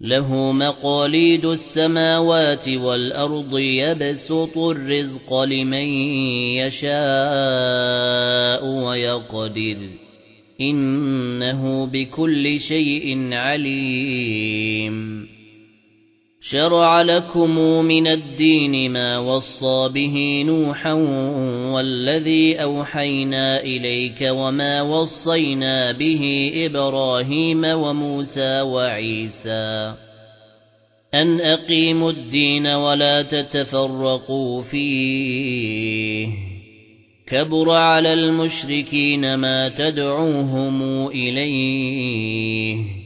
له مقاليد السماوات والأرض يبسط الرزق لمن يشاء ويقدر. إنه بكل شيء عليم. شرع لكم من الدين ما وصى به نوحا والذي أوحينا إليك وما وصينا به إبراهيم وموسى وعيسى. أن أقيموا الدين ولا تتفرقوا فيه. كبر على المشركين ما تدعوهم إليه.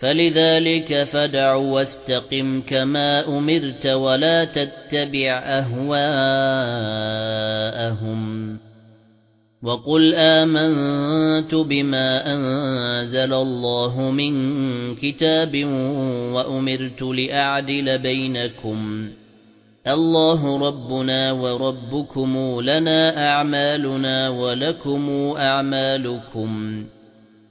فَلِذَلِكَ فَدَعْ وَاسْتَقِمْ كَمَا أُمِرْتَ وَلَا تَتَّبِعْ أَهْوَاءَهُمْ. وَقُلْ آمَنْتُ بِمَا أَنزَلَ اللَّهُ مِنْ كِتَابٍ وَأُمِرْتُ لِأَعْدِلَ بَيْنَكُمْ. اللَّهُ رَبُّنَا وَرَبُّكُمْ لَنَا أَعْمَالُنَا وَلَكُمْ أَعْمَالُكُمْ.